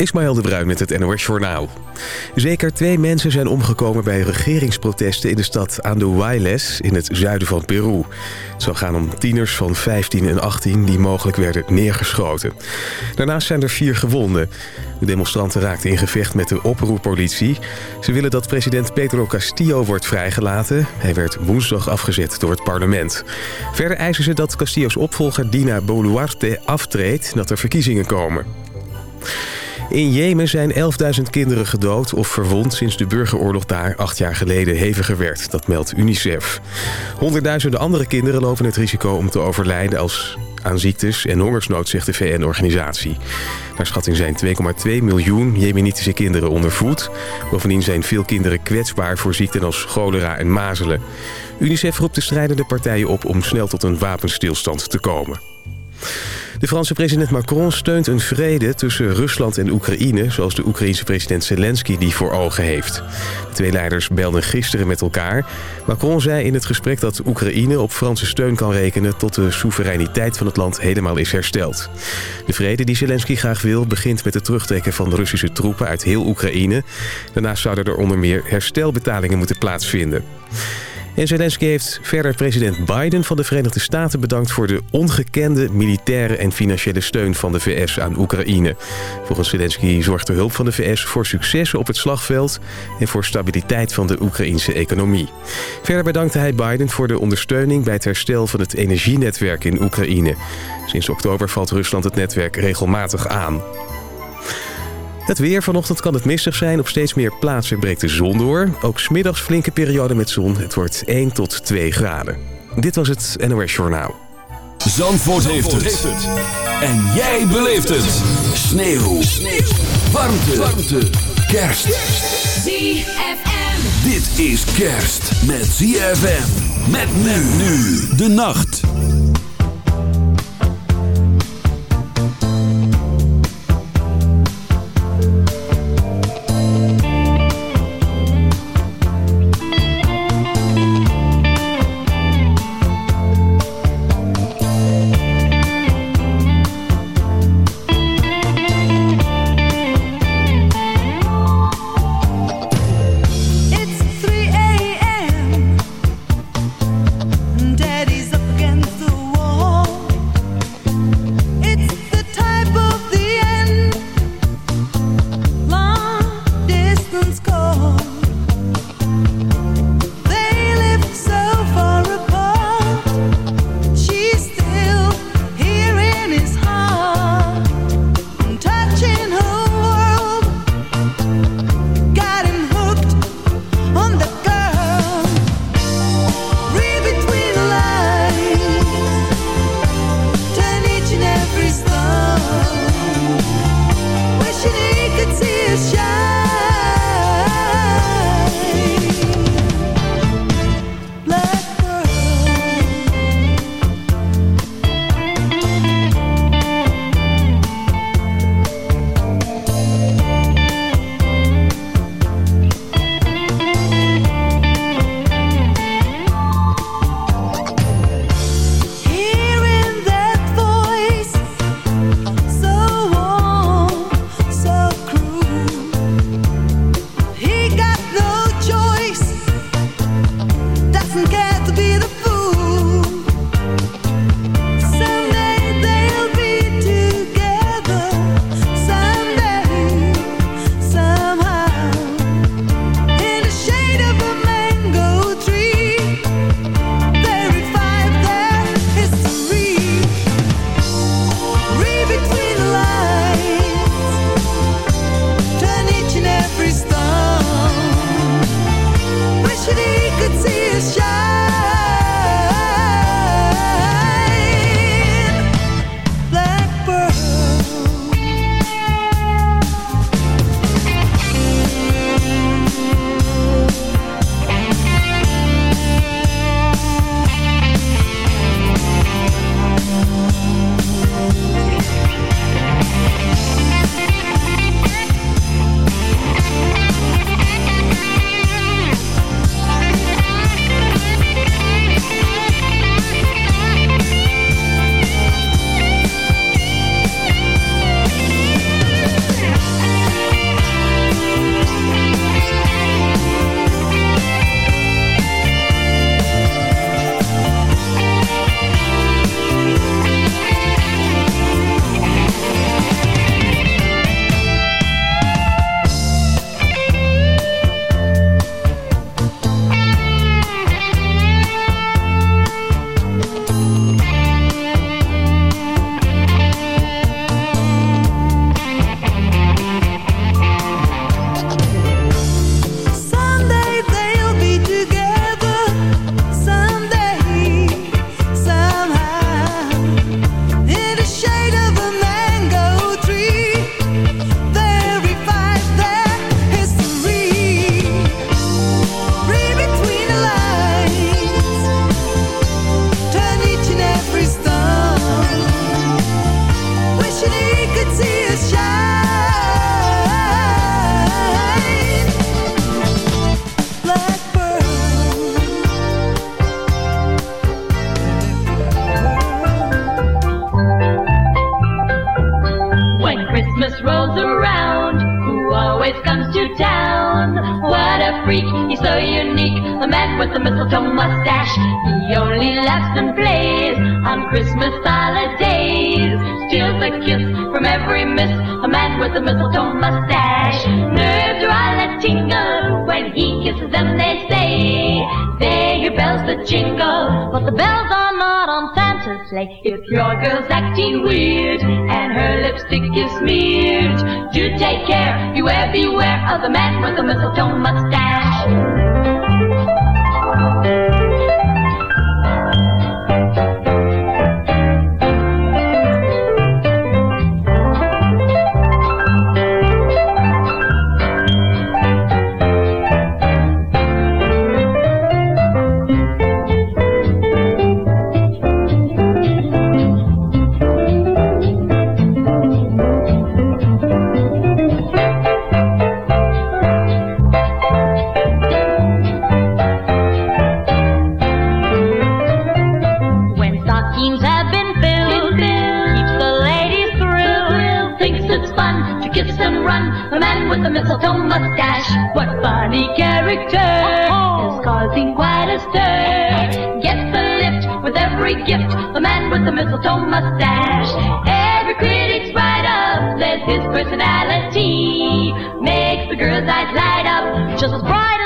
Ismaël de Bruin met het NOS Journaal. Zeker twee mensen zijn omgekomen bij regeringsprotesten in de stad Anduayles in het zuiden van Peru. Het zou gaan om tieners van 15 en 18 die mogelijk werden neergeschoten. Daarnaast zijn er vier gewonden. De demonstranten raakten in gevecht met de oproerpolitie. Ze willen dat president Pedro Castillo wordt vrijgelaten. Hij werd woensdag afgezet door het parlement. Verder eisen ze dat Castillo's opvolger Dina Boluarte aftreedt... dat er verkiezingen komen. In Jemen zijn 11.000 kinderen gedood of verwond sinds de burgeroorlog daar acht jaar geleden heviger werd. Dat meldt UNICEF. Honderdduizenden andere kinderen lopen het risico om te overlijden als aan ziektes en hongersnood, zegt de VN-organisatie. Naar schatting zijn 2,2 miljoen Jemenitische kinderen onder voet. Bovendien zijn veel kinderen kwetsbaar voor ziekten als cholera en mazelen. UNICEF roept de strijdende partijen op om snel tot een wapenstilstand te komen. De Franse president Macron steunt een vrede tussen Rusland en Oekraïne... zoals de Oekraïense president Zelensky die voor ogen heeft. De twee leiders belden gisteren met elkaar. Macron zei in het gesprek dat Oekraïne op Franse steun kan rekenen... tot de soevereiniteit van het land helemaal is hersteld. De vrede die Zelensky graag wil begint met het terugtrekken van de Russische troepen uit heel Oekraïne. Daarnaast zouden er onder meer herstelbetalingen moeten plaatsvinden. En Zelensky heeft verder president Biden van de Verenigde Staten bedankt... voor de ongekende militaire en financiële steun van de VS aan Oekraïne. Volgens Zelensky zorgt de hulp van de VS voor successen op het slagveld... en voor stabiliteit van de Oekraïnse economie. Verder bedankte hij Biden voor de ondersteuning... bij het herstel van het energienetwerk in Oekraïne. Sinds oktober valt Rusland het netwerk regelmatig aan. Het weer. Vanochtend kan het mistig zijn. Op steeds meer plaatsen breekt de zon door. Ook smiddags flinke periode met zon. Het wordt 1 tot 2 graden. Dit was het NOS Journaal. Zandvoort, Zandvoort heeft, het. het. En jij beleeft het. Sneeuw. Sneeuw. Warmte. Warmte. Kerst. ZFM. Dit is kerst met ZFM. Met men nu de nacht. If your girl's acting weird and her lipstick is smeared, do take care, you beware, beware of the man with the mistletoe mustache. stockings have been filled. Keeps the ladies thrilled. Thinks it's fun to kiss and run. The man with the mistletoe mustache. What funny character is causing quite a stir. Gets the lift with every gift. The man with the mistletoe mustache. Every critic's right up says his personality makes the girl's eyes light up just as bright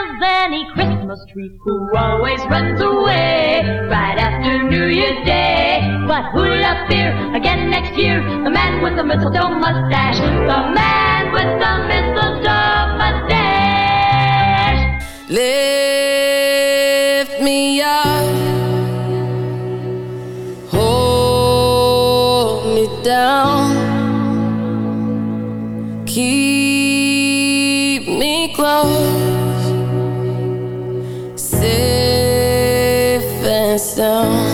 the street who always runs away right after New Year's Day. But who'll appear again next year? The man with the mistletoe mustache. The man with the mistletoe mustache. Lift me up. Hold me down. Keep down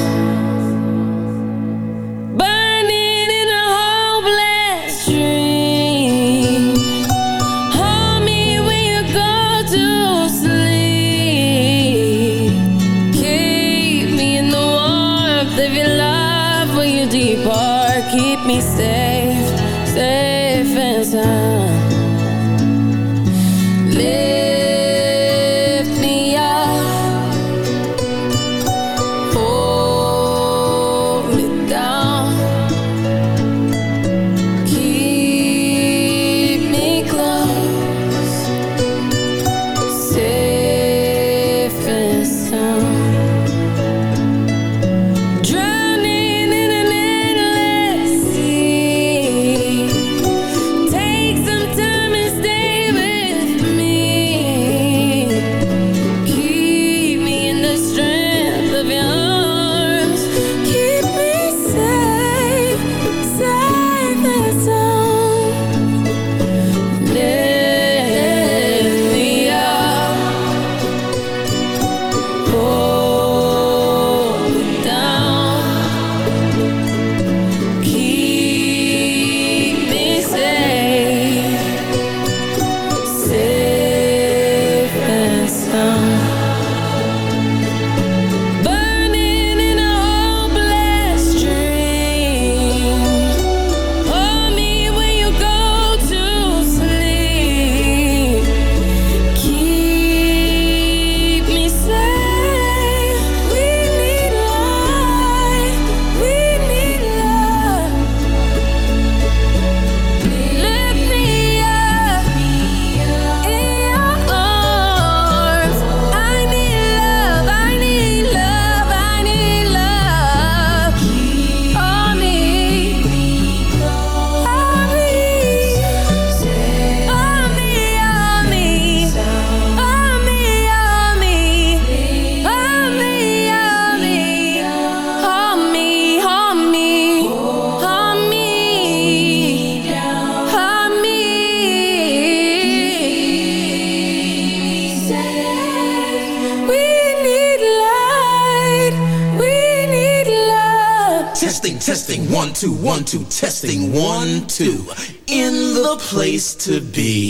place to be.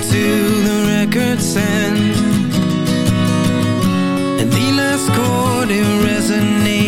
To the record sends And the last chord it resonates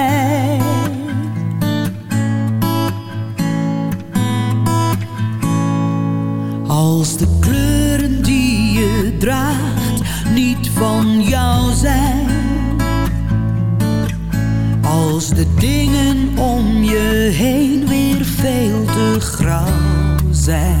zijn.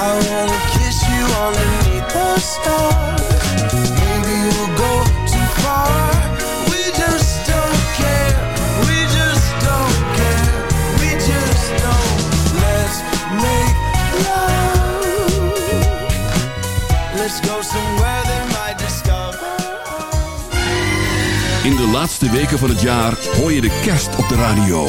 I wanna kiss you on the stars Maybe we'll go too far We just don't care We just don't care We just don't Let's make love Let's go somewhere that might discover In de laatste weken van het jaar hoor je de kerst op de radio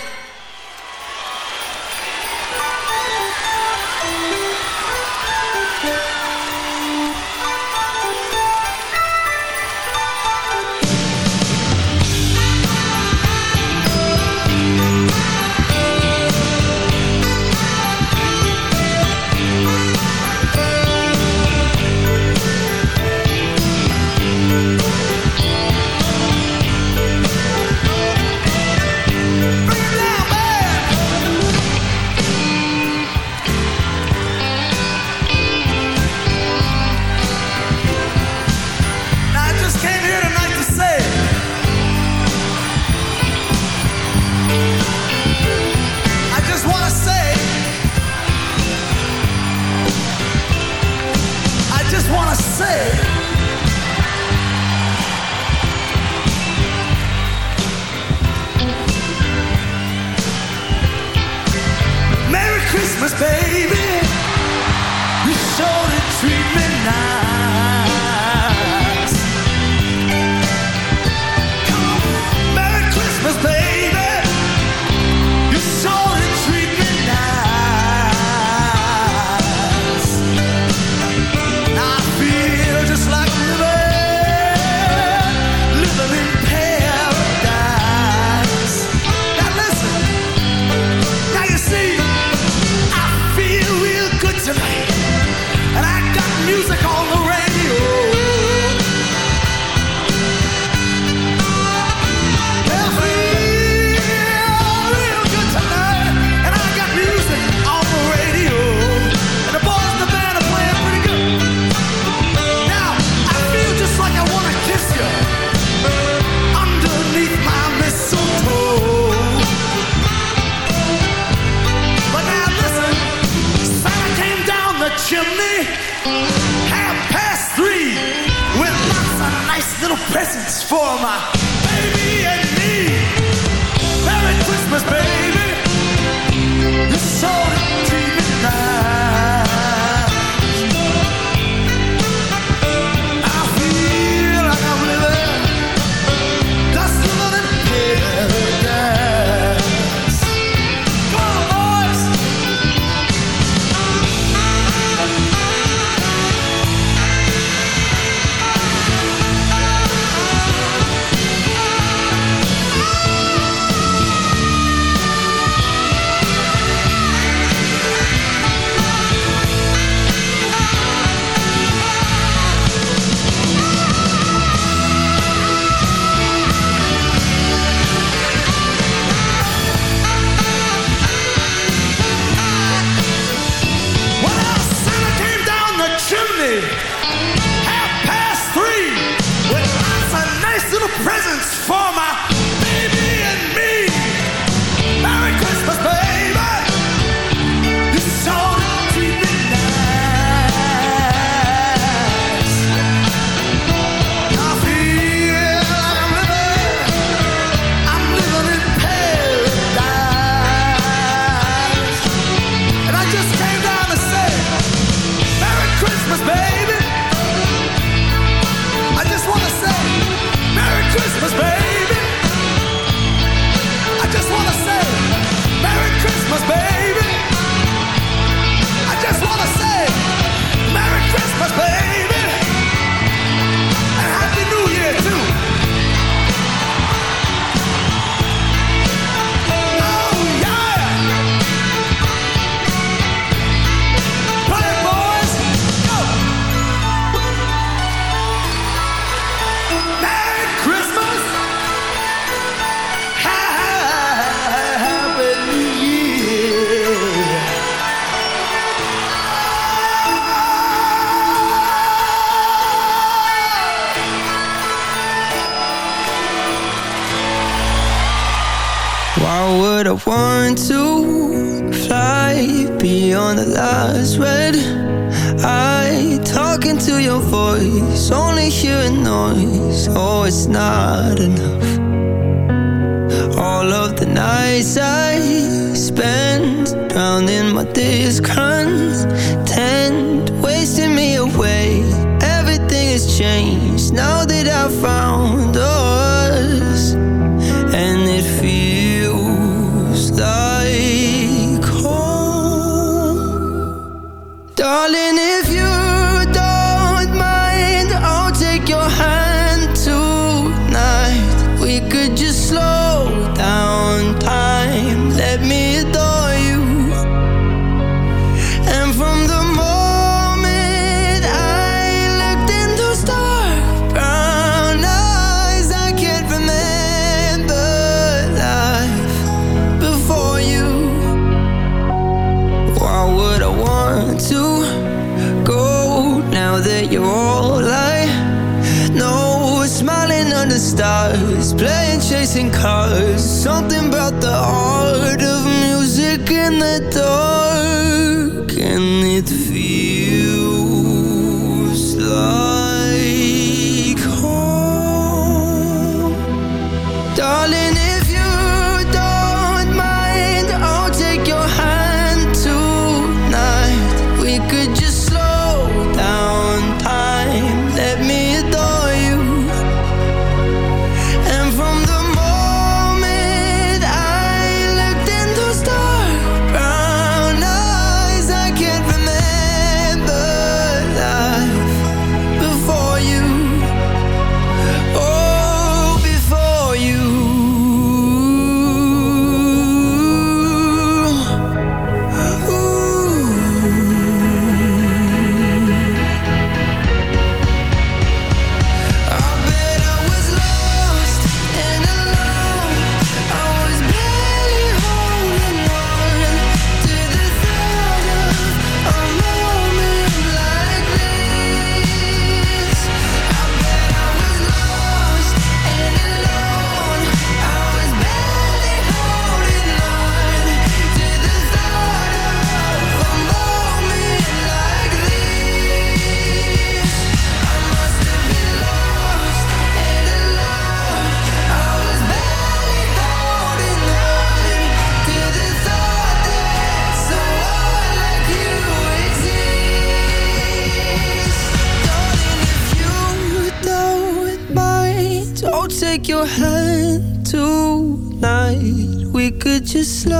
the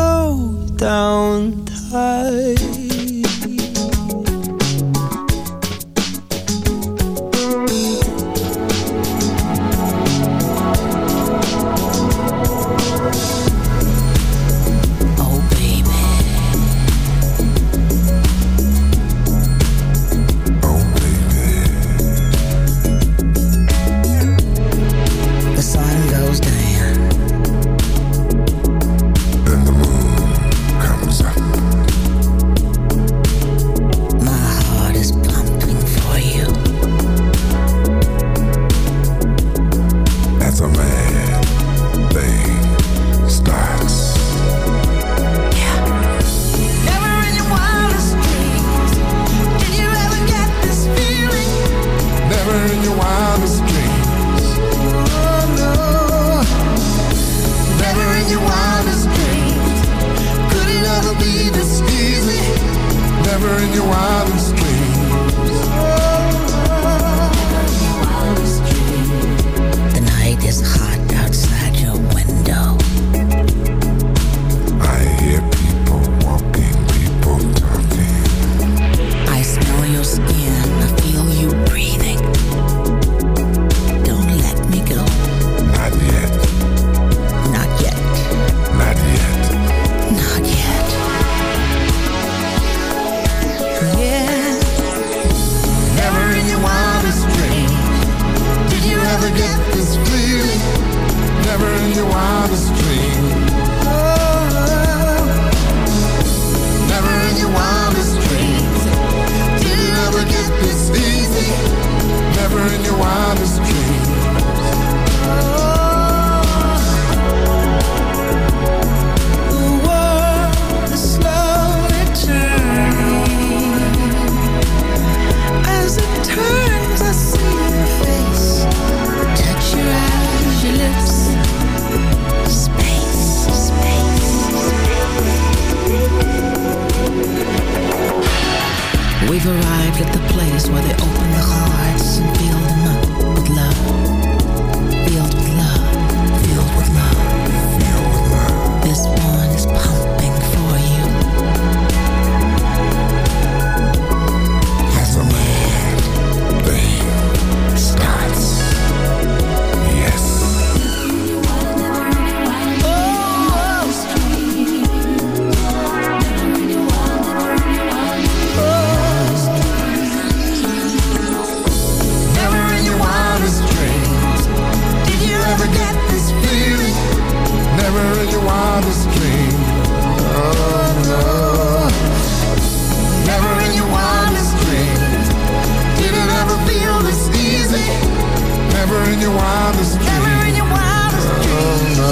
wildest dreams. Never in your wildest dreams. Oh,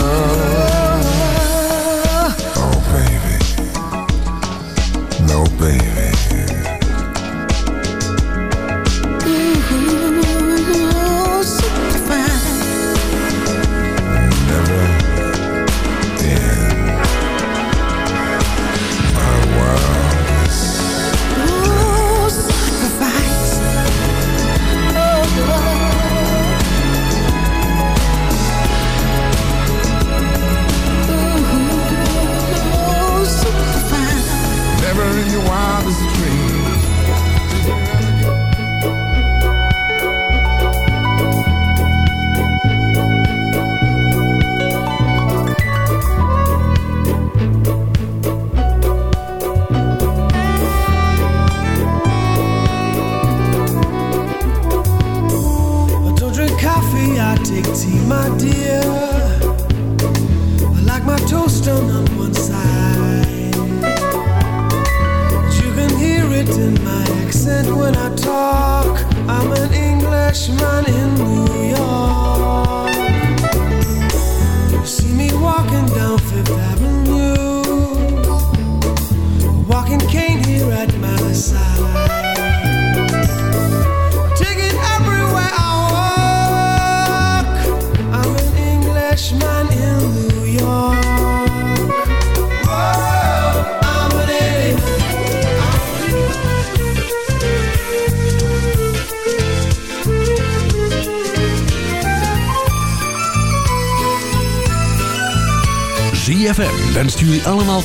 no. oh baby. No, baby.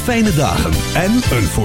fijne dagen en een